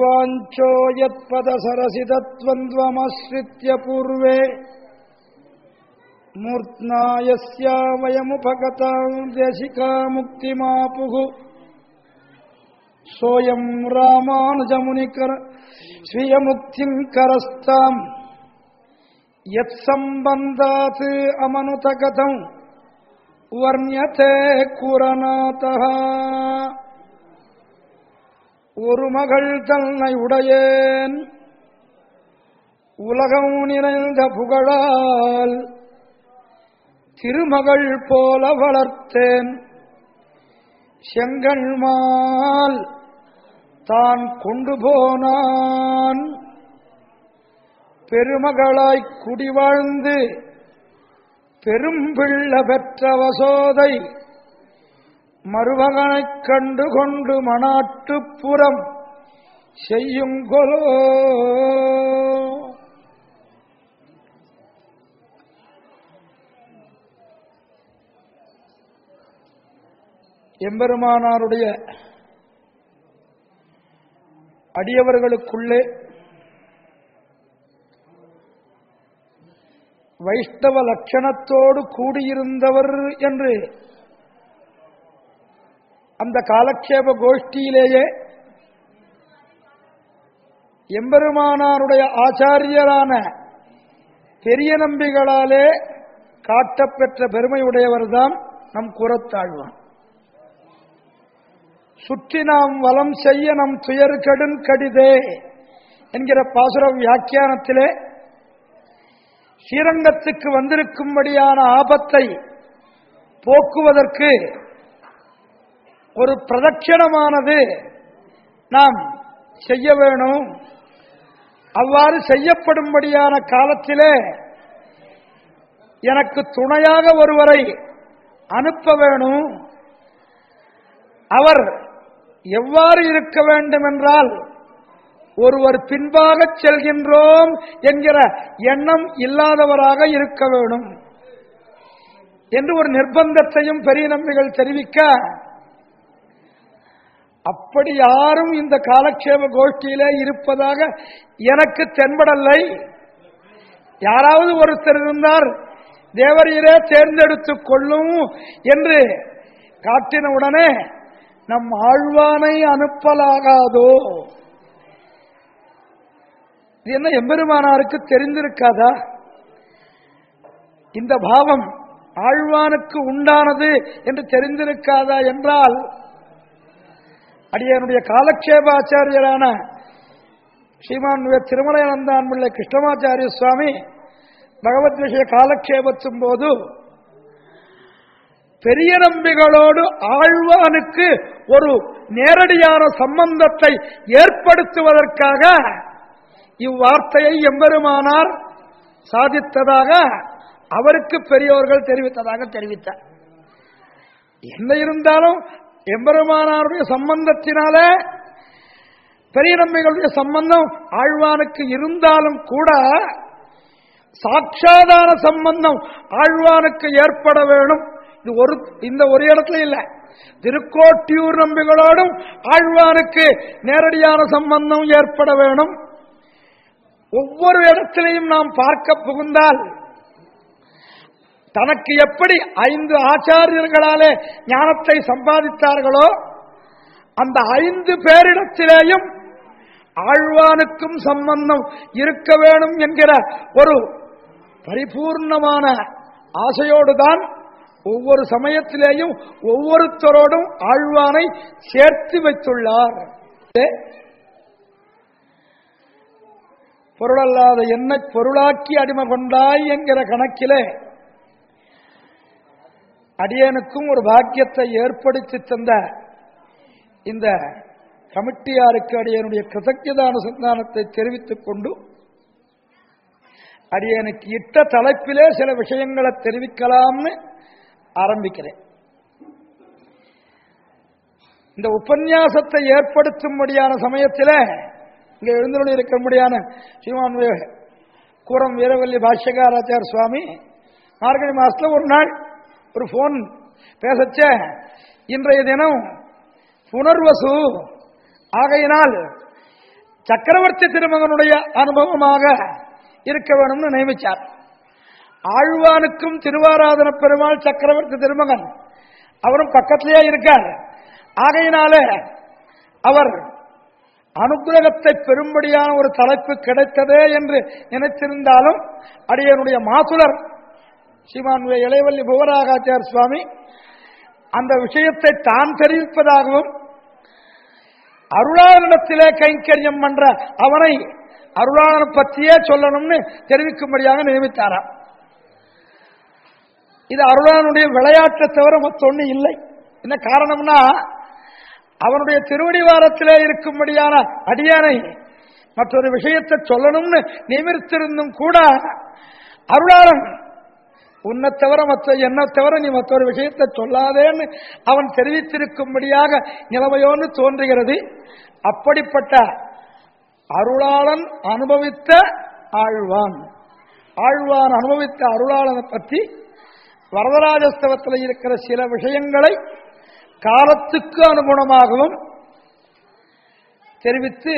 यद्वाञ्छो यत्पदसरसितत्वन्द्वमश्रित्य पूर्वे मूर्त्ना यस्या वयमुपगताम् देशिका मुक्तिमापुः सोऽयम् रामानुजमुनिकर स्वीयमुक्तिम् करस्ताम् यत्सम्बन्धात् अमनुतगतम् वर्ण्यते कुरनातः ஒரு மகள் தன்னை உடையேன். உலகம் நிறைந்த புகழால் திருமகள் போல வளர்த்தேன். செங்கண்மால் தான் கொண்டு போனான். பெருமகளாய் குடிவாழ்ந்து பெரும்பிள்ள பெற்ற வசோதை மருமகனைக் கண்டு கொண்டு மணாட்டுப்புறம் செய்யுங்கொலோ எம்பெருமானாருடைய அடியவர்களுக்குள்ளே வைஷ்ணவ லட்சணத்தோடு கூடியிருந்தவர் என்று அந்த காலக்ஷேப கோஷ்டியிலேயே எம்பெருமானாருடைய ஆச்சாரியரான பெரிய நம்பிகளாலே காட்டப்பெற்ற பெருமையுடையவர்தான் நம் குரத்தாழ்வான் சுற்றி நாம் வலம் செய்ய நம் துயர் கடும் கடிதே என்கிற பாசுர வியாக்கியானத்திலே ஸ்ரீரங்கத்துக்கு வந்திருக்கும்படியான ஆபத்தை போக்குவதற்கு ஒரு பிரதட்சணமானது நாம் செய்ய வேணும். அவ்வாறு செய்யப்படும்படியான காலத்திலே எனக்கு துணையாக ஒருவரை அனுப்ப வேணும். அவர் எவ்வாறு இருக்க வேண்டும் என்றால் ஒருவர் பின்பாக செல்கின்றோம் என்கிற எண்ணம் இல்லாதவராக இருக்க வேணும். என்று ஒரு நிர்பந்தத்தையும் பெரிய நம்பிகள் தெரிவிக்க அப்படி யாரும் இந்த காலக்ஷேப கோஷ்டியிலே இருப்பதாக எனக்கு தென்படலை. யாராவது ஒருத்தர் இருந்தார் தேவரையிலே தேர்ந்தெடுத்துக் கொள்ளும் என்று காட்டின உடனே நம் ஆழ்வானை அனுப்பலாகாதோ? இது என்ன எம்பெருமானாருக்கு தெரிந்திருக்காதா? இந்த பாவம் ஆழ்வானுக்கு உண்டானது என்று தெரிந்திருக்காதா என்றால் அடியனுடைய காலக்ஷேப ஆச்சாரியரான ஸ்ரீமான் திருமலையானந்தான் பிள்ளை கிருஷ்ணமாச்சாரிய சுவாமி பகவத் விஷய காலக்ஷேபத்தும் போது பெரிய நம்பிகளோடு ஆழ்வானுக்கு ஒரு நேரடியான சம்பந்தத்தை ஏற்படுத்துவதற்காக இவ்வார்த்தையை எம்பெருமானார் சாதித்ததாக அவருக்கு பெரியோர்கள் தெரிவித்ததாக தெரிவித்தார். என்ன இருந்தாலும் எம்பெருமானாருடைய சம்பந்தத்தினால பெரிய நம்பிகளுடைய சம்பந்தம் ஆழ்வானுக்கு இருந்தாலும் கூட சாட்சாதார சம்பந்தம் ஆழ்வானுக்கு ஏற்பட வேணும். இது ஒரு இந்த ஒரு இடத்துல இல்லை. திருக்கோட்டியூர் நம்பிகளோடும் ஆழ்வானுக்கு நேரடியான சம்பந்தம் ஏற்பட வேணும். ஒவ்வொரு இடத்திலையும் நாம் பார்க்க புகுந்தால் தனக்கு எப்படி ஐந்து ஆச்சாரியர்களாலே ஞானத்தை சம்பாதித்தார்களோ அந்த ஐந்து பேரிடத்திலேயும் ஆழ்வானுக்கும் சம்பந்தம் இருக்க வேணும் என்கிற ஒரு பரிபூர்ணமான ஆசையோடுதான் ஒவ்வொரு சமயத்திலேயும் ஒவ்வொருத்தரோடும் ஆழ்வானை சேர்த்து வைத்துள்ளார். பொருளல்லாத என்னை பொருளாக்கி அடிமை கொண்டாய் என்கிற கணக்கிலே அடியனுக்கும் ஒரு பாக்கியத்தை ஏற்படுத்தி தந்த இந்த கமிட்டியாருக்கு அடியனுடைய கிருதஜதானுசந்தானத்தை தெரிவித்துக் கொண்டு அடியனுக்கு இட்ட தலைப்பிலே சில விஷயங்களை தெரிவிக்கலாம்னு ஆரம்பிக்கிறேன். இந்த உபன்யாசத்தை ஏற்படுத்தும்படியான சமயத்தில் இங்க எழுந்தருளி இருக்கும்படியான ஸ்ரீமான் கூரம் வீரவல்லி பாஷ்யகாராச்சார் சுவாமி மார்கழி மாசத்துல ஒரு நாள் ஒரு போன் பேசச்ச. இன்றைய தினம் புனர்வசு. ஆகையினால் சக்கரவர்த்தி திருமகனுடைய அனுபவமாக இருக்க வேணும்னு நியமிச்சார். ஆழ்வானுக்கும் திருவாராதன பெருமாள் சக்கரவர்த்தி திருமகன் அவரும் பக்கத்திலேயே இருக்கார். ஆகையினால அவர் அனுகிரகத்தை பெரும்படியான ஒரு தலைப்பு கிடைத்ததே என்று நினைத்திருந்தாலும் அடியனுடைய மாசுலர் ஸ்ரீமான் வே. இளையவல்லி புவராகாச்சார் சுவாமி அந்த விஷயத்தை தான் தெரிவிப்பதாகவும் அருளாளனிடத்திலே கைங்கரியம் பண்ற அவனை அருளாளன் பற்றியே சொல்லணும்னு தெரிவிக்கும்படியாக நியமித்தாராம் இது அருளாளனுடைய விளையாட்டை தவிர மற்றொன்னு இல்லை என்ன காரணம்னா அவனுடைய திருவடிவாரத்திலே இருக்கும்படியான அடியானை மற்றொரு விஷயத்தை சொல்லணும்னு நியமித்திருந்தும் கூட அருளாளன் உன்னை தவிர மற்ற என்ன தவிர நீ மற்றொரு விஷயத்தை சொல்லாதேன்னு அவன் தெரிவித்திருக்கும்படியாக நிலைமையோன்னு தோன்றுகிறது. அப்படிப்பட்ட அருளாளன் அனுபவித்த ஆழ்வான். ஆழ்வான் அனுபவித்த அருளாளனை பற்றி வரதராஜஸ்தவத்தில் இருக்கிற சில விஷயங்களை காலத்துக்கு அனுகுணமாகவும் தெரிவித்து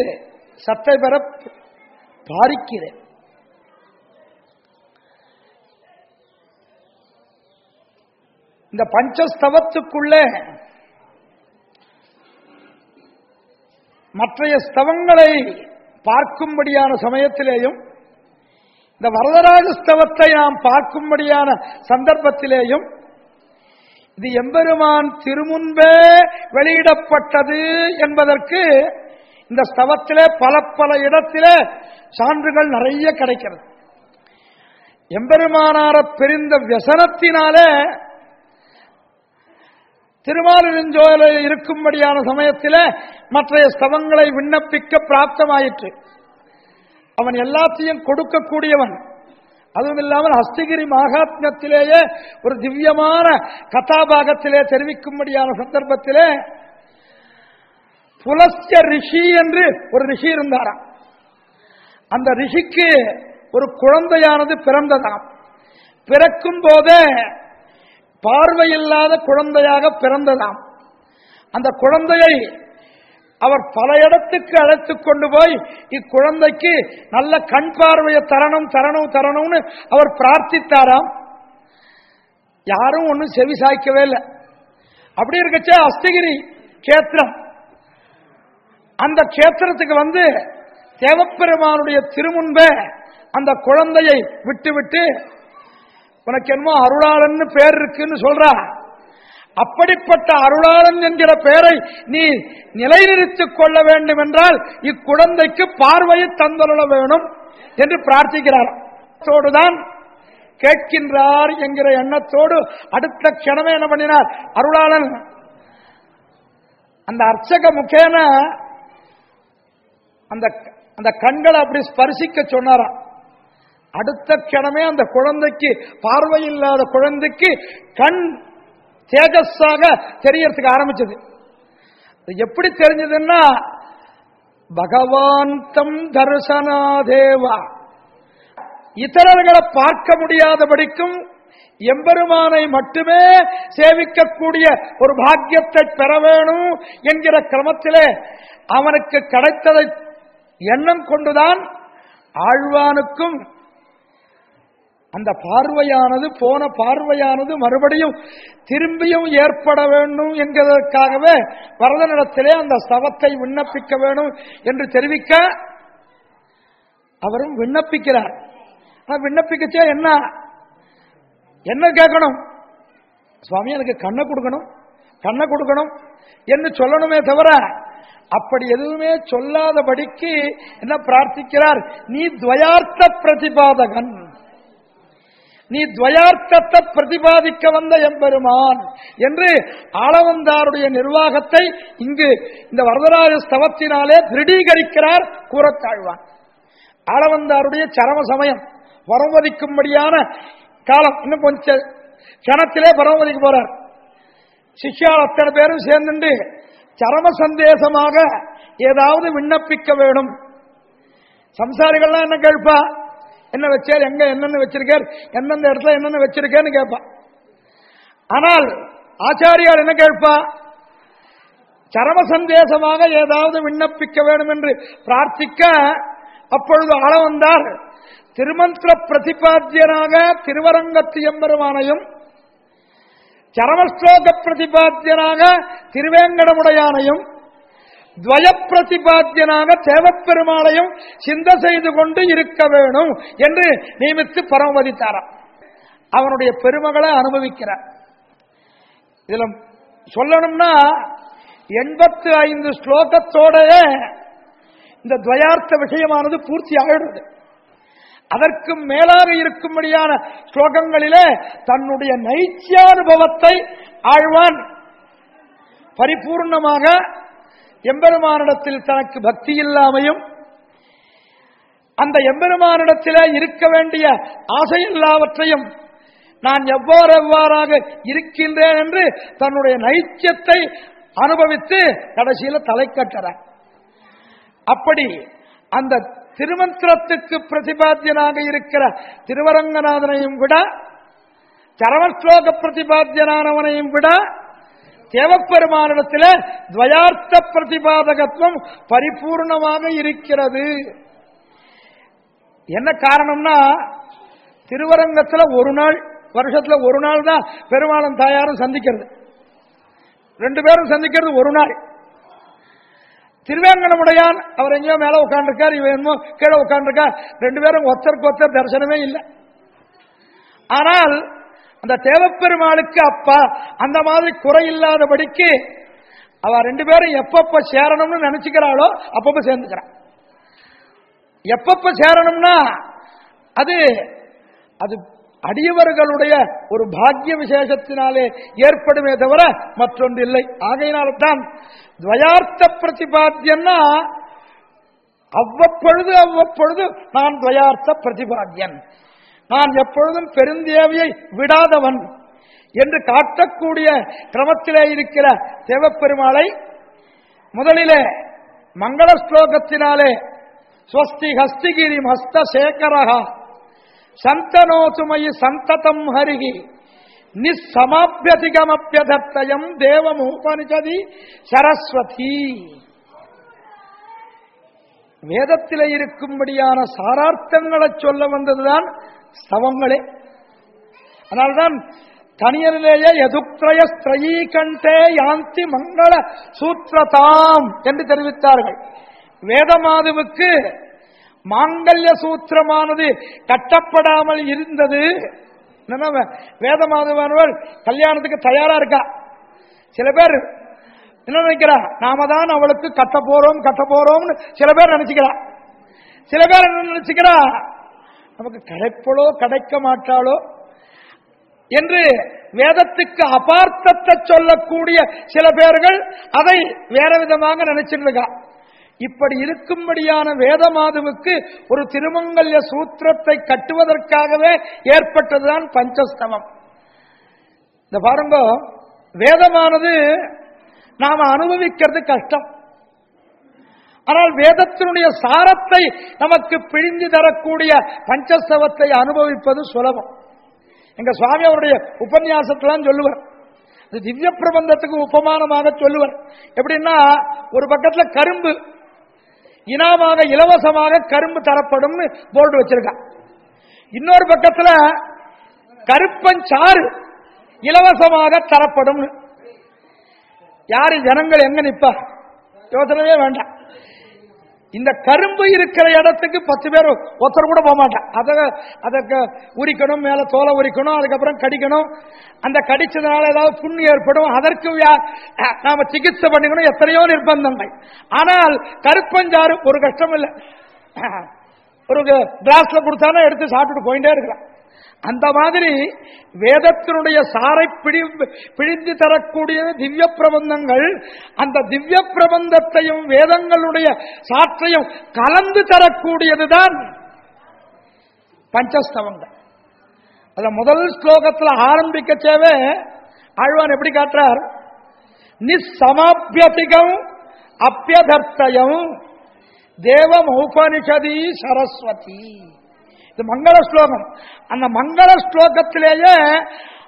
சத்தை பெற பாரிக்கிறேன். இந்த பஞ்சஸ்தவத்துக்குள்ள மற்றைய ஸ்தவங்களை பார்க்கும்படியான சமயத்திலேயும் இந்த வரதராஜ ஸ்தவத்தை நாம் பார்க்கும்படியான சந்தர்ப்பத்திலேயும் இது எம்பெருமான் திருமுன்பே வெளியிடப்பட்டது என்பதற்கு இந்த ஸ்தவத்திலே பல பல இடத்திலே சான்றுகள் நிறைய கிடைக்கிறது. எம்பெருமானார பிரிந்த வியசனத்தினாலே திருமாலிருஞ்சோலையில் இருக்கும்படியான சமயத்தில் மற்றைய ஸ்தவங்களை விண்ணப்பிக்க பிராப்தமாயிற்று. அவன் எல்லாத்தையும் கொடுக்கக்கூடியவன். அதுவும் இல்லாமல் ஹஸ்தகிரி மகாத்மியத்திலேயே ஒரு திவ்யமான கதாபாகத்திலே தெரிவிக்கும்படியான சந்தர்ப்பத்திலே புலஸ்ய ரிஷி என்று ஒரு ரிஷி இருந்தாராம். அந்த ரிஷிக்கு ஒரு குழந்தையானது பிறந்ததாம். பிறக்கும் போதே பார்வையில்லாத குழந்தையாக பிறந்ததாம். அந்த குழந்தையை அவர் பல இடத்துக்கு அழைத்துக் கொண்டு போய் இக்குழந்தைக்கு நல்ல கண் பார்வையை தரணும் தரணும் தரணும்னு அவர் பிரார்த்தித்தாராம். யாரும் ஒன்றும் செவி சாய்க்கவே இல்லை. அப்படி இருக்கச்சே அஸ்தகிரி கேத்திரம் அந்த கேத்திரத்துக்கு வந்து தேவப்பெருமானுடைய திருமுன்பே அந்த குழந்தையை விட்டுவிட்டு உனக்கு என்னமோ அருளாளன்னு பேர் இருக்குன்னு சொல்றா. அப்படிப்பட்ட அருளாளன் என்கிற பெயரை நீ நிலைநிறுத்திக் கொள்ள வேண்டும் என்றால் இக்குழந்தைக்கு பார்வையை தந்தருள வேணும் என்று பிரார்த்திக்கிறார். தான் கேட்கின்றார் என்கிற எண்ணத்தோடு அடுத்த க்ஷணமே என்ன பண்ணினார்? அருளாளன். அந்த அர்ச்சக முக்கேன அந்த அந்த கண்களை அப்படி ஸ்பர்சிக்க சொன்னாராம். அடுத்த கணமே அந்த குழந்தைக்கு பார்வை இல்லாத குழந்தைக்கு கண் தேஜஸாக தெரியறதுக்கு ஆரம்பிச்சது. எப்படி தெரிஞ்சதுன்னா பகவாந்தம் தம் இத்தரர்களை பார்க்க முடியாதபடிக்கும் எம்பெருமானை மட்டுமே சேவிக்கக்கூடிய ஒரு பாக்கியத்தை பெற வேணும் என்கிற கிரமத்திலே அவனுக்கு கிடைத்ததை எண்ணம் கொண்டுதான் ஆழ்வானுக்கும் அந்த பார்வையானது போன பார்வையானது மறுபடியும் திரும்பியும் ஏற்பட வேண்டும் என்கிறதற்காகவே வரதனிடத்திலே அந்த சவத்தை விண்ணப்பிக்க வேணும் என்று தெரிவிக்க அவரும் விண்ணப்பிக்கிறார். விண்ணப்பிக்கச்சே என்ன? என்ன கேட்கணும்? சுவாமி எனக்கு கண்ணை கொடுக்கணும் கண்ணை கொடுக்கணும் என்று சொல்லணுமே தவிர அப்படி எதுவுமே சொல்லாதபடிக்கு என்ன பிரார்த்திக்கிறார்? நீ துவயார்த்த பிரதிபாதகன். நீ துவயார்த்தத்தை பிரதிபாதிக்க வந்த எம்பெருமான் என்று ஆளவந்தாருடைய நிர்வாகத்தை இங்கு இந்த வரதராஜ ஸ்தவத்தினாலே திருடீகரிக்கிறார் கூறத்தாழ்வான் ஆளவந்தாருடைய சரம சமயம் வரவதிக்கும்படியான காலம் இன்னும் கொஞ்சம் கணத்திலே பரமதிக்கு போறார். சிஷ்யால் அத்தனை பேரும் சேர்ந்துட்டு சரம சந்தேசமாக ஏதாவது விண்ணப்பிக்க வேணும். சம்சாரிகள்லாம் என்ன கேட்பா? என்ன வச்சார் எங்க என்னென்ன வச்சிருக்கார் எந்தெந்த இடத்துல என்னென்ன வச்சிருக்கேன்னு கேட்பான் ஆனால் ஆச்சாரியார் என்ன கேட்பா? சரம சந்தேசமாக ஏதாவது விண்ணப்பிக்க வேண்டும் என்று பிரார்த்திக்க அப்பொழுது ஆள வந்தார். திருமந்திர பிரதிபாத்தியனாக திருவரங்கத்து எம்பெருமானையும் சரமஸ்லோக பிரதிபாத்தியனாக திருவேங்கடமுடையானையும் துவய பிரதிபாத்தியனாக தேவப்பெருமாளையும் சிந்த செய்து கொண்டு இருக்க வேணும் என்று நியமித்து பரமதித்தாராம் அவனுடைய பெருமகளை அனுபவிக்கிறார். இதுல சொல்லணும்னா எண்பத்து ஐந்து ஸ்லோகத்தோடயே இந்த துவயார்த்த விஷயமானது பூர்த்தி ஆயிடுது. அதற்கு மேலாக இருக்கும்படியான ஸ்லோகங்களிலே தன்னுடைய நைச்சியானுபவத்தை ஆழ்வான் பரிபூர்ணமாக எம்பெருமானிடத்தில் தனக்கு பக்தி இல்லாமையும் அந்த எம்பெருமானிடத்திலே இருக்க வேண்டிய ஆசை எல்லாவற்றையும் நான் எவ்வாறு எவ்வாறாக இருக்கின்றேன் என்று தன்னுடைய நைச்சியத்தை அனுபவித்து கடைசியில தலை கட்டுறார் அப்படி அந்த திருமந்திரத்துக்கு பிரதிபாத்தியனாக இருக்கிற திருவரங்கநாதனையும் விட சரவஸ்லோக பிரதிபாத்தியனானவனையும் விட தேவப்பெருமானிடத்தில் துவயார்த்த பிரதிபாதகத்துவம் பரிபூர்ணமாக இருக்கிறது. என்ன காரணம்னா திருவரங்கத்தில் ஒரு நாள் வருஷத்துல ஒரு நாள் தான் பெருமாளும் தாயாரும் சந்திக்கிறது. ரெண்டு பேரும் சந்திக்கிறது ஒரு நாள். திருவேங்கடமுடையான் அவர் எங்கேயோ மேல உட்காந்துருக்கார் இவன் என்னமோ கீழே உட்காந்துருக்கார் ரெண்டு பேரும் ஒத்தருக்கு ஒத்தர் தரிசனமே இல்லை. ஆனால் அந்த தேவப்பெருமாளுக்கு அப்பா அந்த மாதிரி குறை இல்லாதபடிக்கு அவ ரெண்டு பேரும் எப்பப்ப சேரணும்னு நினைச்சுக்கிறாளோ அப்பப்ப சேர்ந்துக்கிறான் எப்பப்ப சேரணும்னா அது அது அடியவர்களுடைய ஒரு பாக்கிய விசேஷத்தினாலே ஏற்படுமே தவிர மற்றொன்று இல்லை. ஆகையினால்தான் துவயார்த்த பிரதிபாத்தியன்னா அவ்வப்பொழுது அவ்வப்பொழுது நான் துவயார்த்த பிரதிபாத்தியன். நான் எப்பொழுதும் பெருந்தேவியை விடாதவன் என்று காட்டக்கூடிய கிரமத்திலே இருக்கிற தேவப்பெருமாளை முதலிலே மங்கள ஸ்லோகத்தினாலே ஸ்வஸ்தி ஹஸ்திகிரி ஹஸ்த சேகரகா சந்தனோசுமயி சந்ததம் ஹரிகி நிசமாபியதிகமப்பியதர்த்தயம் தேவமுபனிஷதி சரஸ்வதி. வேதத்திலே இருக்கும்படியான சாரார்த்தங்களை சொல்ல வந்ததுதான் சவங்களே அதனால்தான் தனியரிலேயே எதுக்ரய ஸ்திரயீ கண்டே யாந்தி மங்கள சூத்திரதாம் என்று தெரிவித்தார்கள்। வேதமாதுவுக்கு மாங்கல்ய சூத்திரமானது கட்டப்படாமல் இருந்தது। வேதமாதவானவர் கல்யாணத்துக்கு தயாரா இருக்கா? சில பேர் என்ன நினைக்கிறா? நாம தான் அவளுக்கு கட்ட போறோம் கட்ட போறோம்னு சில பேர் நினைச்சுக்கிறா. சில பேர் என்ன நினைச்சுக்கிறா? நமக்கு கிடைப்பளோ கிடைக்க மாட்டாளோ என்று வேதத்துக்கு அபார்த்தத்தை சொல்லக்கூடிய சில பேர்கள் அதை வேற விதமாக நினைச்சிட்டு இப்படி இருக்கும்படியான வேதமாதுவுக்கு ஒரு திருமங்கல்ய சூத்திரத்தை கட்டுவதற்காகவே ஏற்பட்டதுதான் பஞ்சஸ்தமம் இந்த பாருங்க வேதமானது நாம அனுபவிக்கிறது கஷ்டம். ஆனால் வேதத்தினுடைய சாரத்தை நமக்கு பிழிந்து தரக்கூடிய பஞ்சசவத்தை அனுபவிப்பது சுலபம். எங்க சுவாமி அவருடைய உபன்யாசத்திலாம் சொல்லுவார். திவ்ய பிரபந்தத்துக்கு உபமானமாக சொல்லுவார். எப்படின்னா ஒரு பக்கத்துல கரும்பு இனாமாக இலவசமாக கரும்பு தரப்படும் போர்டு வச்சிருக்கான் இன்னொரு பக்கத்துல கருப்பஞ்சாறு இலவசமாக தரப்படும் யாரு ஜனங்கள் எங்க நிப்பா? யோசனையே வேண்டாம். இந்த கரும்பு இருக்கிற இடத்துக்கு பத்து பேர் ஒருத்தர் கூட போக மாட்டான். அதை அதற்கு உரிக்கணும் மேல தோலை உரிக்கணும் அதுக்கப்புறம் கடிக்கணும். அந்த கடிச்சதுனால ஏதாவது புண்ணு ஏற்படும். அதற்கு நாம சிகிச்சை பண்ணிக்கணும். எத்தனையோ நிர்பந்தங்கள். ஆனால் கருப்பஞ்சாறு ஒரு கஷ்டம் இல்லை. ஒரு கிளாஸ்ல கொடுத்தாலும் எடுத்து சாப்பிட்டுட்டு போயிட்டே இருக்கலாம். அந்த மாதிரி வேதத்தினுடைய சாரை பிடி பிழிந்து தரக்கூடிய திவ்ய பிரபந்தங்கள் அந்த திவ்ய பிரபந்தத்தையும் வேதங்களுடைய சாற்றையும் கலந்து தரக்கூடியதுதான் பஞ்சஸ்தவங்கள். அத முதல் ஸ்லோகத்தில் ஆரம்பிக்கச்சேவே ஆழ்வான் எப்படி காட்டுறார்? நிசமாபியதிகம் அப்பியதர்த்தயம் தேவம் உபனிஷதி சரஸ்வதி. இது மங்கள ஸ்லோகம். அந்த மங்கள ஸ்லோகத்திலேயே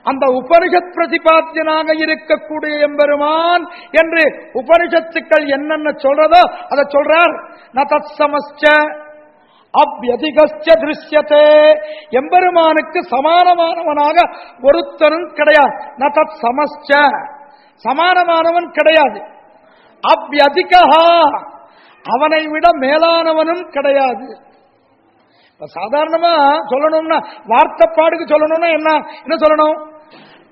அந்த உபனிஷத் பிரதிபாத்தியனாக இருக்கக்கூடிய எம்பெருமான் என்று உபனிஷத்துக்கள் என்னென்ன சொல்றதோ அதை சொல்றார். ந தத் சமஸ்ச அவ்வதிகஸ்ய திருஷ்யத்தே எம்பெருமானுக்கு சமானமானவனாக ஒருத்தனும் கிடையாது. ந தத் சமஸ்ட சமானமானவன் கிடையாது. அவ்வதிகா அவனை விட மேலானவனும் கிடையாது. சாதாரணமா சொல்லணும்னா வார்த்தைப்பாடுக்கு சொல்லணும்னா என்ன? என்ன சொல்லணும்?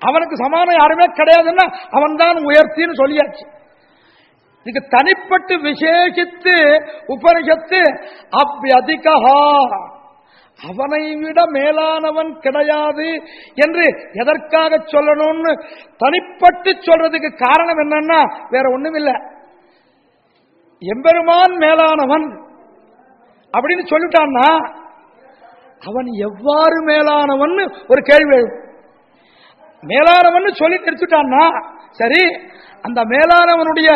அவனுக்கு சமானம் யாருமே கிடையாதுன்னா அவன் தான் உயர்த்தின்னு சொல்லியாச்சு. இதுக்கு தனிப்பட்டு விசேஷித்து உபனிஷத்து அப்யதிகா அவனை விட மேலானவன் கிடையாது என்று எதற்காக சொல்லணும்னு தனிப்பட்டு சொல்றதுக்கு காரணம் என்னன்னா வேற ஒண்ணும் இல்லை எம்பெருமான் மேலானவன் அப்படின்னு சொல்லிட்டான்னா அவன் எவ்வாறு மேலானவன் ஒரு கேள்வி எழும் மேலானவன் சொல்லி நிறுத்திட்டான்னா சரி அந்த மேலானவனுடைய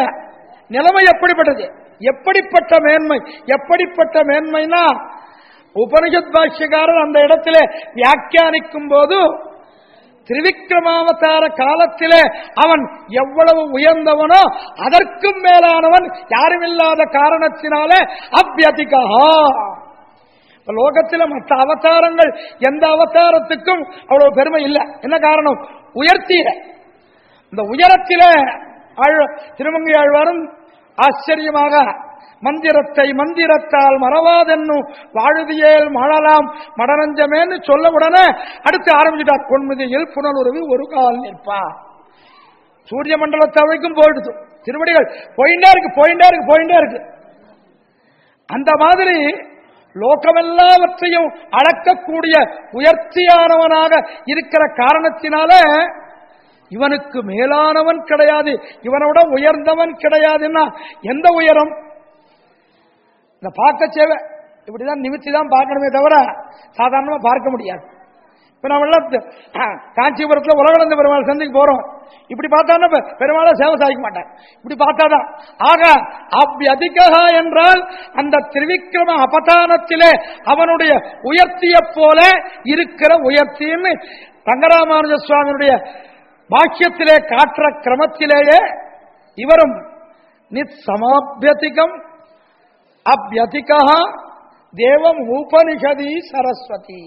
நிலைமை எப்படிப்பட்டது? எப்படிப்பட்ட மேன்மை? எப்படிப்பட்ட மேன்மைனா உபனிஷத் பாஷ்யக்காரர் அந்த இடத்திலே வியாக்கியானிக்கும் போது திரிவிக்ரமாவதார காலத்திலே அவன் எவ்வளவு உயர்ந்தவனோ அதற்கும் மேலானவன் யாருமில்லாத காரணத்தினாலே அபியதிகா லோகத்தில் மற்ற அவதாரங்கள் எந்த அவதாரத்துக்கும் அவ்வளவு பெருமை இல்லை. என்ன காரணம்? உயர்த்திய இந்த உயரத்தில திருமங்கை ஆழ்வாரும் ஆச்சரியமாக மந்திரத்தை மந்திரத்தால் மறவாதென்னும் வாழுதியேல் மழலாம் மடனஞ்சமேன்னு சொல்ல உடனே அடுத்து ஆரம்பிச்சுட்டார். பொன்முதியில் புனலுருவி ஒரு கால் நிற்பா சூரிய மண்டலத்தை வரைக்கும் போயிடுது. திருவடிகள் போயிட்டே இருக்கு போயிட்டே இருக்கு போயிட்டே இருக்கு. அந்த மாதிரி லோகமெல்லாவற்றையும் அளக்கக்கூடிய உயர்ச்சியானவனாக இருக்கிற காரணத்தினால இவனுக்கு மேலானவன் கிடையாது இவனோட உயர்ந்தவன் கிடையாதுன்னா எந்த உயரம்? இந்த பார்க்க சேவை. இப்படிதான் நிமித்தி தான் பார்க்கணுமே தவிர சாதாரணமா பார்க்க முடியாது. இப்ப நம்ம எல்லாம் காஞ்சிபுரத்தில் உலகளந்த பெருமாள் சந்தைக்கு போறோம். இப்படி பார்த்தா பெருமாளை சேவை சாதிக்க மாட்டேன் இப்படி பார்த்தாதான் ஆக அவ்வதிகா என்றால் அந்த திருவிக்கிரம அபதானத்திலே அவனுடைய உயர்த்திய போல இருக்கிற உயர்த்தின்னு ரங்கராமானுஜ சுவாமியுடைய பாக்கியத்திலே காற்ற கிரமத்திலேயே இவரும் நித் சமாபியதிகம் அவ்வதிகா தேவம் உபனிஷதி சரஸ்வதி.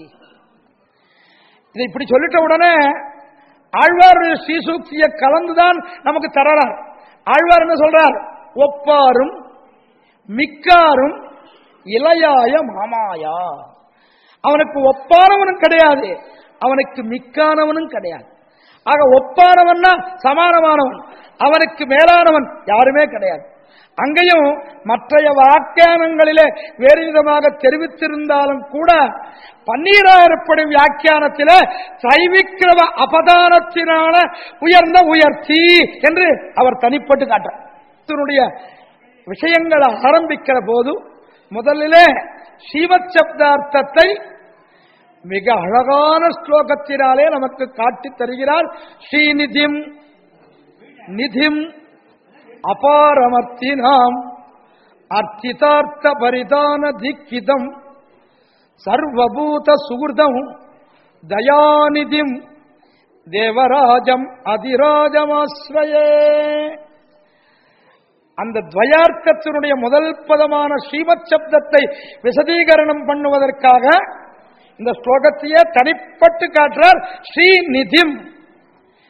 இதை இப்படி சொல்லிட்ட உடனே ஆழ்வாருடைய ஸ்ரீசூக்தியை கலந்துதான் நமக்கு தரார் ஆழ்வார் என்ன சொல்றார்? ஒப்பாரும் மிக்காரும் இளையாய மாமாயா. அவனுக்கு ஒப்பானவனும் கிடையாது அவனுக்கு மிக்கானவனும் கிடையாது. ஆக ஒப்பானவன்னா சமானமானவன் அவனுக்கு மேலானவன் யாருமே கிடையாது. அங்கேயும் மற்றைய வியாக்கியானங்களிலே வேறு விதமாக தெரிவித்திருந்தாலும் கூட பன்னீராயிரப்படும் வியாக்கியானத்தில சைவிக்கிரம அபதானத்தினால உயர்ந்த உயர்ச்சி என்று அவர் தனிப்பட்டு காட்டார் விஷயங்களை ஆரம்பிக்கிற போது முதலிலே சீவச்சப்தார்த்தத்தை மிக அழகான ஸ்லோகத்தினாலே நமக்கு காட்டித் தருகிறார் ஸ்ரீநிதிம். நிதிம் அபாரமர்த்தினாம். அர்த்திதார்த்த பரிதான தீக்கிதம். சர்வபூத சுகிருதம். தயாநிதிம். தேவராஜம் அதிராஜமாஸ்ரயே. அந்த துவயார்த்தத்தினுடைய முதல் பதமான ஸ்ரீமத் சப்தத்தை விசதீகரணம் பண்ணுவதற்காக இந்த ஸ்லோகத்தையே தனிப்பட்டு காட்டுறார் ஸ்ரீநிதிம்.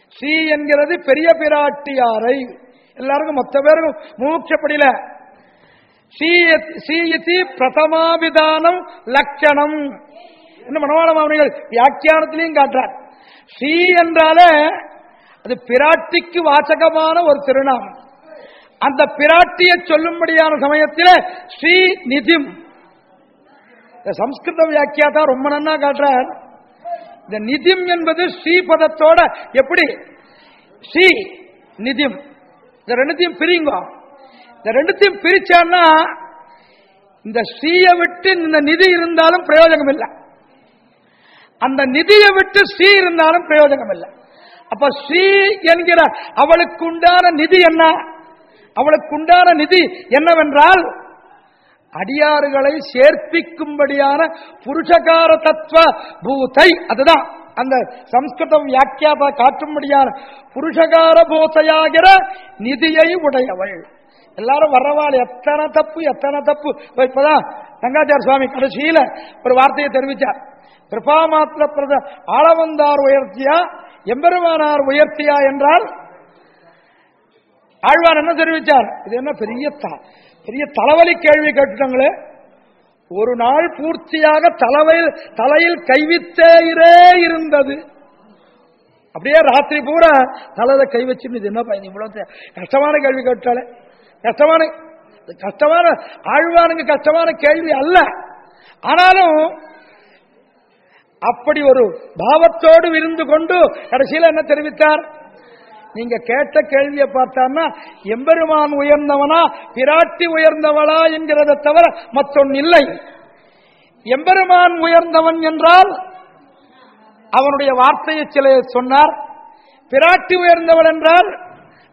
ஸ்ரீ என்கிறது பெரிய பிராட்டியாரை. எல்லாருக்கும் மொத்த பேருக்கும் மூச்சப்படியில ஸ்ரீயதி பிரதமாபிதானம் லட்சணம் என்ன மனவாள மாமனிகள் வியாக்கியானத்திலையும் காட்டுறார். ஸ்ரீ என்றாலே அது பிராட்டிக்கு வாசகமான ஒரு திருநாமம். அந்த பிராட்டியை சொல்லும்படியான சமயத்தில் ஸ்ரீ நிதிம். இந்த சம்ஸ்கிருத தான் ரொம்ப நன்னா காட்டுறார். இந்த நிதிம் என்பது ஸ்ரீபதத்தோட எப்படி? ஸ்ரீ நிதிம். இந்த ரெண்டுத்தையும் பிரிங்க. இந்த ரெண்டுத்தையும் பிரிச்சான்னா இந்த ஸ்ரீயை விட்டு இந்த நிதி இருந்தாலும் பிரயோஜனம் இல்லை அந்த நிதியை விட்டு ஸ்ரீ இருந்தாலும் பிரயோஜனம் இல்லை அப்ப ஸ்ரீ என்கிற அவளுக்கு உண்டான நிதி என்ன? அவளுக்கு உண்டான நிதி என்னவென்றால் அடியாறுகளை சேர்ப்பிக்கும்படியான புருஷகார தத்துவ பூத்தை அதுதான். அந்த சம்ஸ்கிருதம் வியாக்கியாத காட்டும்படியான புருஷகார போசையாகிற நிதியை உடையவள். எல்லாரும் வர்றவாள். எத்தனை தப்பு எத்தனை தப்பு. இப்பதான் ரங்காச்சார சுவாமி கடைசியில ஒரு வார்த்தையை தெரிவிச்சார். கிருபா மாத்திர பிரத ஆளவந்தார் உயர்த்தியா எம்பெருமானார் உயர்த்தியா என்றால் ஆழ்வார் என்ன தெரிவிச்சார்? இது என்ன பெரிய த- பெரிய தலைவலி கேள்வி கேட்டுட்டாங்களே. ஒரு நாள் பூர்த்தியாக தலைவையில் தலையில் கைவித்தேயிரே இருந்தது. அப்படியே ராத்திரி பூரா தலையில கை வச்சுன்னு என்ன பயன் இவ்வளவு கஷ்டமான கேள்வி கேட்டாலே. கஷ்டமான கஷ்டமான ஆழ்வானுங்க கஷ்டமான கேள்வி அல்ல. ஆனாலும் அப்படி ஒரு பாவத்தோடு விருந்து கொண்டு கடைசியில் என்ன தெரிவித்தார்? நீங்க கேட்ட கேள்வியை பார்த்தான்னா எம்பெருமான் உயர்ந்தவனா பிராட்டி உயர்ந்தவளா என்கிறத தவிர மற்றொன்னு இல்லை. எம்பெருமான் உயர்ந்தவன் என்றால் அவனுடைய வார்த்தையை சில சொன்னார். பிராட்டி உயர்ந்தவள் என்றால்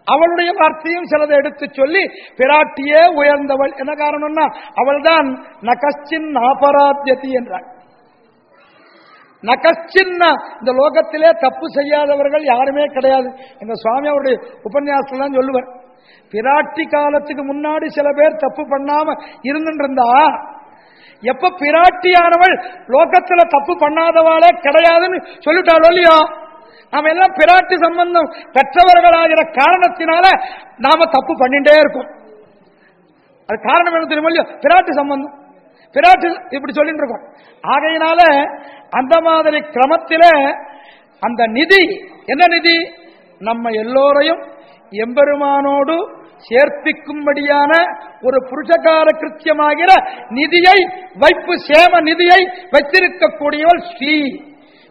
அவளுடைய வார்த்தையும் சிலதை எடுத்து சொல்லி பிராட்டியே உயர்ந்தவள். என்ன காரணம்னா அவள்தான் நகஸ்டின் அபராத்தியதி என்றாள். நகச்சின்ன இந்த லோகத்திலே தப்பு செய்யாதவர்கள் யாருமே கிடையாது எங்க சுவாமி அவருடைய உபன்யாசம் சொல்லுவார். பிராட்டி காலத்துக்கு முன்னாடி சில பேர் தப்பு பண்ணாம இருந்துருந்தா எப்ப பிராட்டியானவள் லோகத்துல தப்பு பண்ணாதவாளே கிடையாதுன்னு சொல்லிட்டாளோ இல்லையோ? நாம எல்லாம் பிராட்டி சம்பந்தம் பெற்றவர்களாகிற காரணத்தினால நாம தப்பு பண்ணிட்டே இருக்கோம். அது காரணம் என்ன தெரியுமோ இல்லையோ? பிராட்டி சம்பந்தம். பிராட்டு இப்படி சொல்லிட்டு இருக்கும். ஆகையினால அந்த மாதிரி கிரமத்தில அந்த நிதி என்ன நிதி? நம்ம எல்லோரையும் எம்பெருமானோடு சேர்ப்பிக்கும்படியான ஒரு புருஷகார கிருத்தியமாகிற நிதியை வைப்பு சேம நிதியை வைத்திருக்கக்கூடியவள் ஸ்ரீ.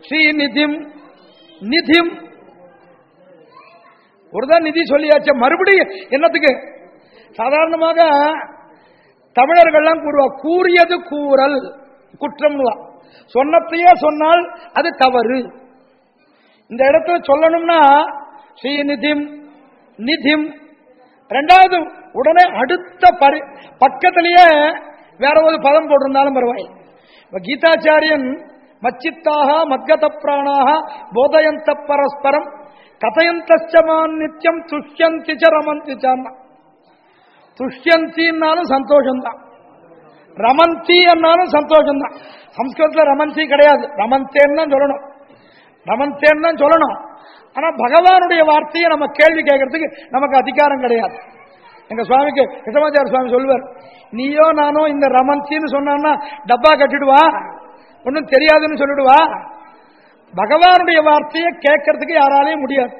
ஸ்ரீ நிதிம் நிதிம். ஒருதான் நிதி சொல்லியாச்சு. மறுபடியும் என்னத்துக்கு? சாதாரணமாக தமிழர்கள்லாம் கூறுவா கூறியது கூறல் குற்றம் சொன்னத்தையே சொன்னால் அது தவறு. இந்த இடத்துல சொல்லணும்னா ஸ்ரீ நிதிம் நிதிம் ரெண்டாவது உடனே அடுத்த பரி பக்கத்திலேயே வேற ஒரு பதம் போட்டிருந்தாலும் பரவாயில்லை. இப்ப கீதாச்சாரியன் மச்சித்தாக மத்கத பிராணாக போதயந்த பரஸ்பரம் கதையந்தமான் நித்தியம் துஷ்யந்தி ச ரமந்தி சான்னா துஷ்யந்தின்னாலும் சந்தோஷம்தான். ரமந்தி என்னாலும் சந்தோஷம்தான். சம்ஸ்கிருதத்தில் ரமந்தி கிடையாது. ரமந்தேன்னு தான் சொல்லணும். ரமந்தேன்னு தான் சொல்லணும். ஆனா பகவானுடைய வார்த்தையை நம்ம கேள்வி கேட்கறதுக்கு நமக்கு அதிகாரம் கிடையாது. எங்க சுவாமிக்கு கிருஷ்ணமாச்சார சுவாமி சொல்லுவார் நீயோ நானோ இந்த ரமந்தின்னு சொன்னான்னா டப்பா கட்டிடுவா? ஒன்றும் தெரியாதுன்னு சொல்லிடுவா? பகவானுடைய வார்த்தையை கேட்கறதுக்கு யாராலையும் முடியாது.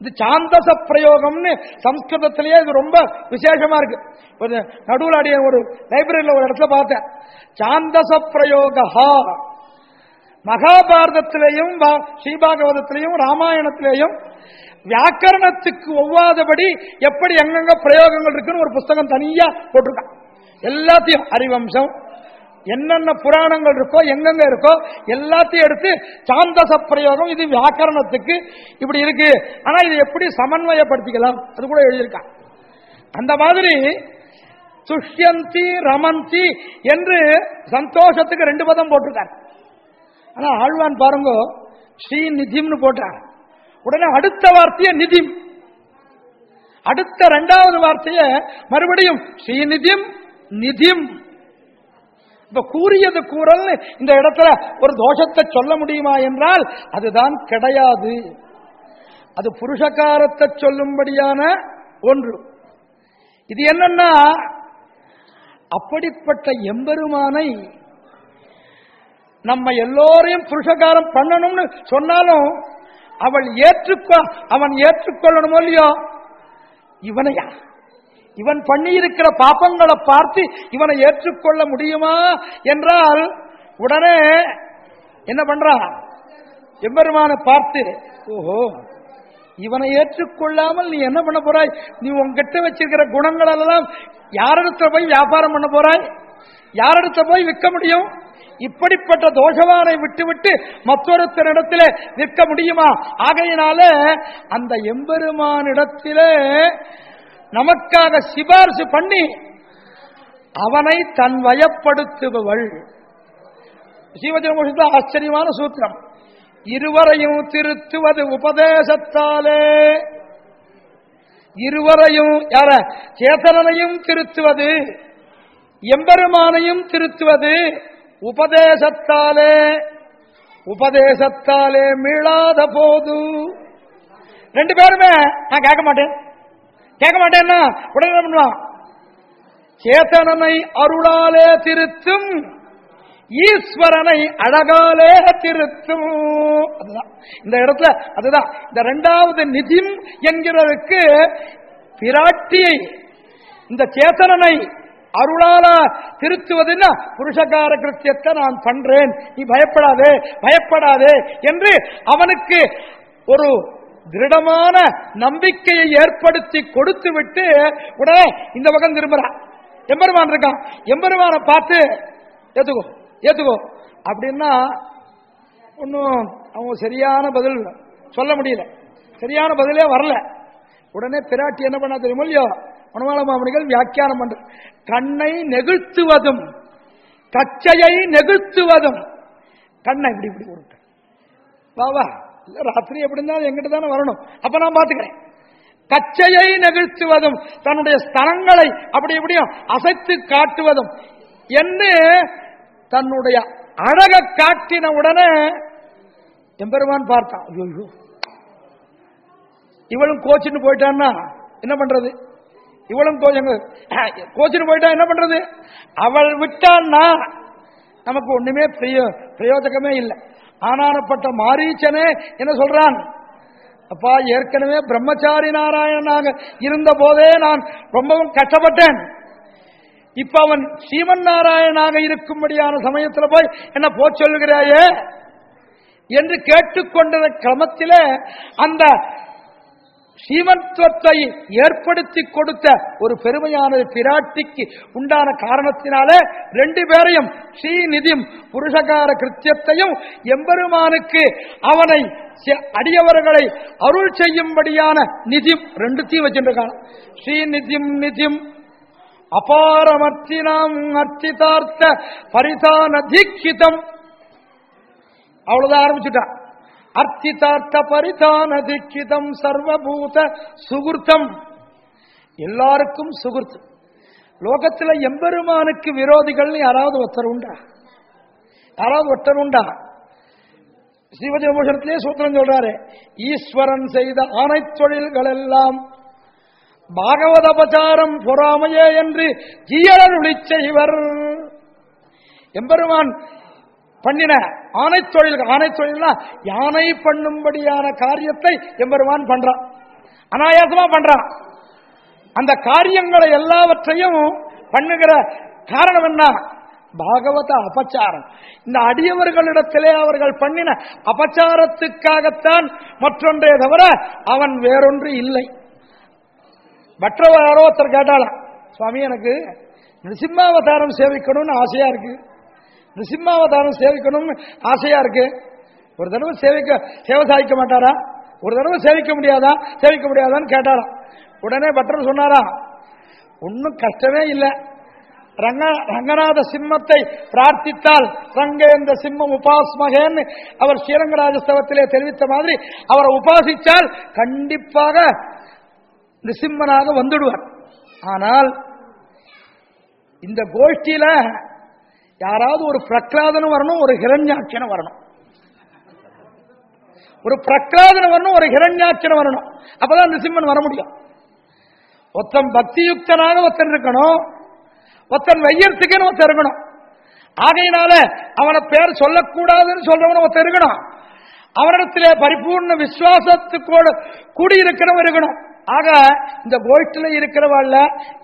இது சாந்தச பிரயோகம்னு சம்ஸ்கிருதத்திலேயே இது ரொம்ப விசேஷமா இருக்கு. ஒரு நடுவில் அடைய ஒரு லைப்ரரியில் ஒரு இடத்துல பார்த்தேன். சாந்தச பிரயோகா மகாபாரதத்திலேயும் ஸ்ரீபாகவதத்திலையும் ராமாயணத்திலேயும் வியாக்கரணத்துக்கு ஒவ்வாதபடி எப்படி எங்கெங்க பிரயோகங்கள் இருக்குன்னு ஒரு புஸ்தகம் தனியா போட்டிருக்கான். எல்லாத்தையும் அறிவம்சம் என்னென்ன புராணங்கள் இருக்கோ எங்கெங்க இருக்கோ எல்லாத்தையும் எடுத்து சாந்தச பிரயோகம் இது வியாக்கரணத்துக்கு இப்படி இருக்கு. ஆனா இது எப்படி சமன்வயப்படுத்திக்கலாம்? அது கூட எழுதியிருக்கான் அந்த மாதிரி சுஷ்யந்தி ரமந்தி என்று சந்தோஷத்துக்கு ரெண்டு பதம் போட்டிருக்கார். ஆனா ஆழ்வான் பாருங்க ஸ்ரீ நிதிம்னு போட்டார். உடனே அடுத்த வார்த்தையை நிதிம். அடுத்த இரண்டாவது வார்த்தையை மறுபடியும் ஸ்ரீநிதிம் நிதிம். இப்ப கூறியது கூறல் இந்த இடத்துல ஒரு தோஷத்தை சொல்ல முடியுமா என்றால் அதுதான் கிடையாது. அது புருஷகாரத்தை சொல்லும்படியான ஒன்று. இது என்னன்னா அப்படிப்பட்ட எம்பெருமானை நம்ம எல்லோரையும் புருஷகாரம் பண்ணணும்னு சொன்னாலும் அவள் ஏற்றுக்கொ அவன் ஏற்றுக்கொள்ளணுமோ இல்லையோ? இவனையா? இவன் பண்ணியிருக்கிற பாப்பங்களை பார்த்து இவனை ஏற்றுக்கொள்ள முடியுமா என்றால் உடனே என்ன பண்றான் எம்பெருமானை பார்த்து ஓஹோ இவனை ஏற்றுக்கொள்ளாமல் நீ என்ன பண்ண போறாய்? நீ உங்ககிட்ட வச்சிருக்கிற குணங்கள் எல்லாம் யாரிடத்துல போய் வியாபாரம் பண்ண போறாய்? யாரிடத்துல போய் விற்க முடியும்? இப்படிப்பட்ட தோஷவானை விட்டுவிட்டு மற்றொருத்தரிடத்திலே விற்க முடியுமா? ஆகையினால அந்த எம்பெருமானிடத்திலே நமக்காக சிபாரிசு பண்ணி அவனை தன் வயப்படுத்துபவள். ஸ்ரீவஜன ஆச்சரியமான சூத்திரம். இருவரையும் திருத்துவது உபதேசத்தாலே. இருவரையும் யார? சேதனனையும் திருத்துவது எம்பெருமானையும் திருத்துவது உபதேசத்தாலே. உபதேசத்தாலே மீளாத போது. ரெண்டு பேருமே நான் கேட்க மாட்டேன். கேட்க மாட்டேன்னா உடனே என்ன பண்ணலாம் சேத்தனனை அருளாலே திருத்தும் ஈஸ்வரனை அழகாலே திருத்தும். அதுதான். இந்த இடத்துல அதுதான். இந்த இரண்டாவது நிதிம் என்கிறதுக்கு பிராட்டியை இந்த சேத்தனனை அருளால திருத்துவதுன்னா புருஷகார கிருத்தியத்தை நான் பண்றேன். நீ பயப்படாதே பயப்படாதே என்று அவனுக்கு ஒரு திருடமான நம்பிக்கையை ஏற்படுத்தி கொடுத்து விட்டு உடனே இந்த பக்கம் திரும்புறான் எம்பெருமான் இருக்கான். எம்பெருமான பார்த்து ஏத்துக்கோ ஏத்துக்கோ. அப்படின்னா ஒன்றும் அவங்க சரியான பதில் சொல்ல முடியல. சரியான பதிலே வரல. உடனே பிராட்டி என்ன பண்ணா தெரியுமோ இல்லையோ? மனவாள மாமணிகள் வியாக்கியானம் பண்ற கண்ணை நெகிழ்த்துவதும் கச்சையை நெகிழ்த்துவதும். கண்ணை இப்படி இப்படி கொடுத்த வா வா. ராத்திரி எப்படி இருந்தாலும் எங்கிட்ட தானே வரணும். அப்ப நான் பாத்துக்கிறேன் கச்சையை நெகிழ்த்துவதும் தன்னுடைய ஸ்தலங்களை அப்படி இப்படியும் அசைத்து காட்டுவதும் என்று தன்னுடைய அழக காட்டின உடனே எம்பெருமான் பார்த்தான். ஐயோ இவளும் கோச்சின்னு போயிட்டான்னா என்ன பண்றது? இவளும் கோச்சங்க கோச்சின்னு போயிட்டா என்ன பண்றது? அவள் விட்டான்னா நமக்கு ஒண்ணுமே பிரயோ பிரயோஜகமே இல்லை. ஆனானப்பட்ட மாரீச்சனே என்ன சொல்றான்? அப்பா ஏற்கனவே பிரம்மச்சாரி நாராயணனாக இருந்த போதே நான் ரொம்பவும் கஷ்டப்பட்டேன். இப்ப அவன் சீமன் நாராயணனாக இருக்கும்படியான சமயத்துல போய் என்ன போ சொல்லுகிறாயே? என்று கேட்டுக்கொண்ட கிரமத்தில் அந்த சீமத்துவத்தை ஏற்படுத்தி கொடுத்த ஒரு பெருமையானது பிராட்டிக்கு உண்டான காரணத்தினாலே ரெண்டு பேரையும் ஸ்ரீநிதியும் புருஷகார கிருத்தியத்தையும் எம்பெருமானுக்கு அவனை செ- அடியவர்களை அருள் செய்யும்படியான நிதியும் ரெண்டுத்தையும் வச்சிருக்கான். ஸ்ரீநிதியும் நிதியும் அபாரமர்த்தினாம் அர்ச்சிதார்த்த பரிதான தீட்சிதம். அவ்வளவுதான் ஆரம்பிச்சுட்டான். அர்த்திதார்த்த பரிதான தீட்சிதம் சர்வபூத சுகுர்த்தம். எல்லாருக்கும் சுகுர்த்து லோகத்தில் எம்பெருமானுக்கு விரோதிகள் யாராவது ஒருத்தர் உண்டா? யாராவது ஒருத்தர் உண்டா? ஸ்ரீமதி சூத்திரம் சொல்றாரு ஈஸ்வரன் செய்த ஆணை தொழில்கள் எல்லாம் பாகவத அபச்சாரம் பொறாமையே என்று ஜீயருளி செய்வர். எம்பெருமான் பண்ணின ஆணை தொழில் ஆணை தொழில்னா யானை பண்ணும்படியான காரியத்தை எம்பெருமான் பண்றான். அனாயாசமா பண்றான். அந்த காரியங்களை எல்லாவற்றையும் பண்ணுகிற காரணம் என்ன? பாகவத அபச்சாரம். இந்த அடியவர்களிடத்திலே அவர்கள் பண்ணின அபச்சாரத்துக்காகத்தான் மற்றொன்றே தவிர அவன் வேறொன்று இல்லை. மற்றவர் யாரோ ஒருத்தர் கேட்டாலாம் சுவாமி எனக்கு நிருசிம்மாவதாரம் சேவிக்கணும்னு ஆசையா இருக்கு. நிருசிம்மாவதாரம் சேவிக்கணும்னு ஆசையா இருக்கு. ஒரு தடவை சேவிக்க சேவை சாதிக்க மாட்டாரா? ஒரு தடவை சேவிக்க முடியாதா? சேவிக்க முடியாதான்னு கேட்டாராம். உடனே பட்டர் சொன்னாரா ஒன்னும் கஷ்டமே இல்லை. ரங்க ரங்கநாத சிம்மத்தை பிரார்த்தித்தால் ரங்கேந்த சிம்மம் உபாஸ்மகேன்னு அவர் ஸ்ரீரங்கராஜஸ்தவத்திலே தெரிவித்த மாதிரி அவரை உபாசித்தால் கண்டிப்பாக நிசிம்மனாக வந்துடுவார். ஆனால் இந்த கோஷ்டியில யாராவது ஒரு பிரக்லாதனும் வரணும் ஒரு ஹிரண்யாட்சனும் வரணும். ஒரு பிரகலாதன் வரணும் ஒரு ஹிரண்யாட்சனும் வரணும். அப்பதான் சிம்மன் வர முடியும். ஒருத்தன் பக்தியுக்தனாக ஒத்தன் இருக்கணும். ஒருத்தன் வெய்யறதுக்குன்னு ஒத்தன் இருக்கணும். ஆகையினால அவனை பேர் சொல்லக்கூடாதுன்னு சொல்றவன ஒருத்தர் இருக்கணும். அவனிடத்திலே பரிபூர்ண விசுவாசத்துக்கோடு கூடியிருக்கிறவன் இருக்கணும். ஆக இந்த கோஷ்டில இருக்கிறவாள்ல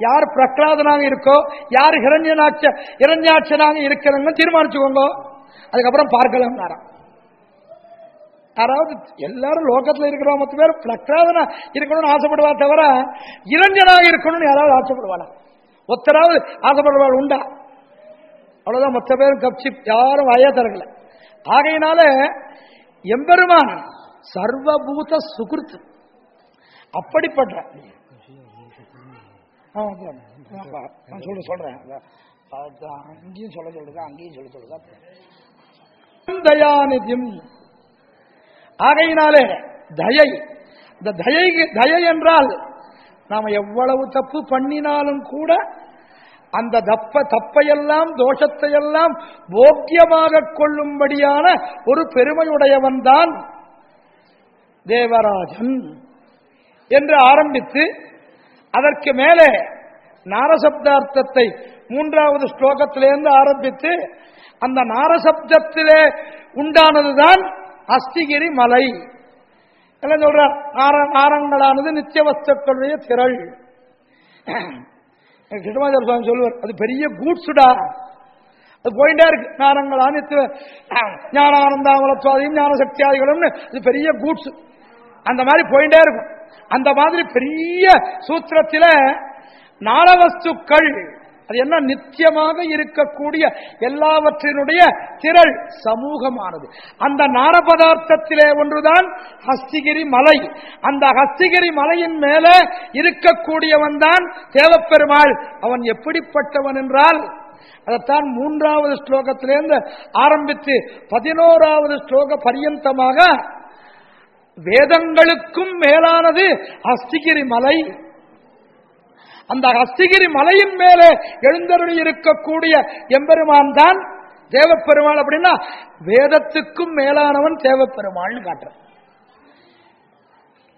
யார் பிரகலாதனாக இருக்கோ யார் ஹிரண்யனாட்ச இரண்யாட்சனாக இருக்கிறவங்க தீர்மானிச்சுக்கோங்க. அதுக்கப்புறம் பார்க்கலாம். யாராவது எல்லாரும் லோகத்துல இருக்கிறவங்க மொத்த பேர் பிரகலாதனா இருக்கணும்னு ஆசைப்படுவா தவிர இளைஞனாக இருக்கணும்னு யாராவது ஆசைப்படுவாளா? ஒத்தராவது ஆசைப்படுவாள் உண்டா? அவ்வளவுதான் மொத்த பேரும் கப்சி யாரும் வாயா திறக்கல. ஆகையினால எம்பெருமான் சர்வபூத சுகிருத்து. அப்படிப்பட்ட. நான் சொல்ல சொல்றேன். அங்கேயும் சொல்ல சொல்லுதா அங்கேயும் சொல்ல சொல்லுதா? தயாநிதியம் ஆகையினாலே தயை இந்த தயை தயை என்றால் நாம எவ்வளவு தப்பு பண்ணினாலும் கூட அந்த தப்ப தப்பையெல்லாம் தோஷத்தையெல்லாம் போக்கியமாக கொள்ளும்படியான ஒரு பெருமையுடையவன் தான் தேவராஜன். என்று ஆரம்பித்து அதற்கு மேலே நாரசப்தார்த்தத்தை மூன்றாவது ஸ்லோகத்திலிருந்து ஆரம்பித்து அந்த நாரசப்தத்திலே உண்டானதுதான் அஸ்திகிரி மலை. எல்லாம் சொல்றார் நார நாரங்களானது நித்தியவஸ்துக்களுடைய திரள். கிருஷ்ணமாச்சார சுவாமி சொல்லுவார் அது பெரிய கூட்ஸுடா. அது போயிட்டே இருக்கு. நாரங்களா நித்திய ஞானானந்தாமலத்துவாதியும் ஞான சக்தியாதிகளும் இது பெரிய கூட்ஸ். அந்த மாதிரி போயிட்டே இருக்கும். அந்த மாதிரி பெரிய சூத்திரத்தில நாளவஸ்துக்கள் அது என்ன நித்தியமாக இருக்கக்கூடிய எல்லாவற்றினுடைய திரள் சமூகமானது. அந்த நாரபதார்த்தத்திலே ஒன்றுதான் ஹஸ்திகிரி மலை. அந்த ஹஸ்திகிரி மலையின் மேலே இருக்கக்கூடியவன் தான் தேவப்பெருமாள். அவன் எப்படிப்பட்டவன் என்றால் அதைத்தான் மூன்றாவது ஸ்லோகத்திலிருந்து ஆரம்பித்து பதினோராவது ஸ்லோக பரியந்தமாக வேதங்களுக்கும் மேலானது அஸ்திகிரி மலை. அந்த அஸ்திகிரி மலையின் மேலே எழுந்தருளி இருக்கக்கூடிய எம்பெருமான் தான் தேவப்பெருமாள் அப்படின்னா வேதத்துக்கும் மேலானவன் தேவப்பெருமாள்னு காட்டுறான்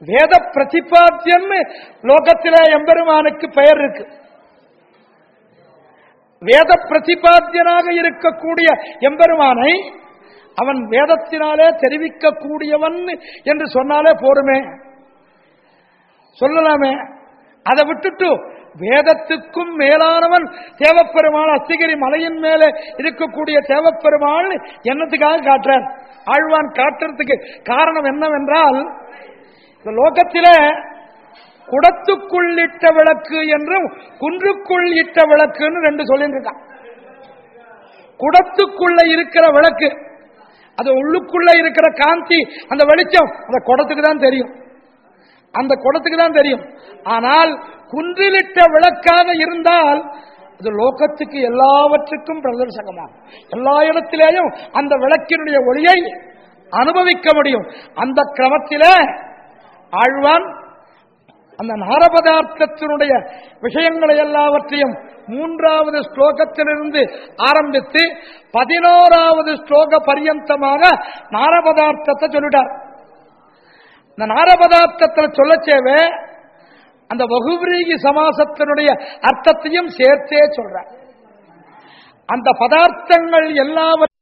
வேத பிரதிபாத்தியம் லோகத்திலே எம்பெருமானுக்கு பெயர் இருக்கு. வேத பிரதிபாத்தியனாக இருக்கக்கூடிய எம்பெருமானை அவன் வேதத்தினாலே தெரிவிக்கக்கூடியவன் என்று சொன்னாலே போருமே. சொல்லலாமே. அதை விட்டுட்டு வேதத்துக்கும் மேலானவன் தேவப்பெருமாள் அஸ்திகிரி மலையின் மேலே இருக்கக்கூடிய தேவப்பெருமாள் என்னத்துக்காக காட்டுறான் ஆழ்வான் காட்டுறதுக்கு காரணம் என்னவென்றால் இந்த லோகத்திலே குடத்துக்குள் இட்ட விளக்கு என்றும் குன்றுக்குள் இட்ட விளக்குன்னு ரெண்டு சொல்லியிருக்கான் குடத்துக்குள்ள இருக்கிற விளக்கு. அது உள்ளுக்குள்ள இருக்கிற காந்தி அந்த வெளிச்சம் அந்த குடத்துக்கு தான் தெரியும். அந்த குடத்துக்கு தான் தெரியும். ஆனால் குன்றிலிட்ட விளக்காக இருந்தால் அது லோகத்துக்கு எல்லாவற்றுக்கும் பிரதர்சகமாகும். எல்லா இடத்திலேயும் அந்த விளக்கினுடைய ஒளியை அனுபவிக்க முடியும். அந்த கிரமத்தில் ஆழ்வான் அந்த நாரபதார்த்தத்தினுடைய விஷயங்களை எல்லாவற்றையும் மூன்றாவது ஸ்லோகத்திலிருந்து ஆரம்பித்து பதினோராவது ஸ்லோக பரியந்தமாக நாரபதார்த்தத்தை சொல்லிட்டார். இந்த நாரபதார்த்தத்தில் சொல்லச்சேவே அந்த வகுபிரீகி சமாசத்தினுடைய அர்த்தத்தையும் சேர்த்தே சொல்ற அந்த பதார்த்தங்கள் எல்லாவற்றையும்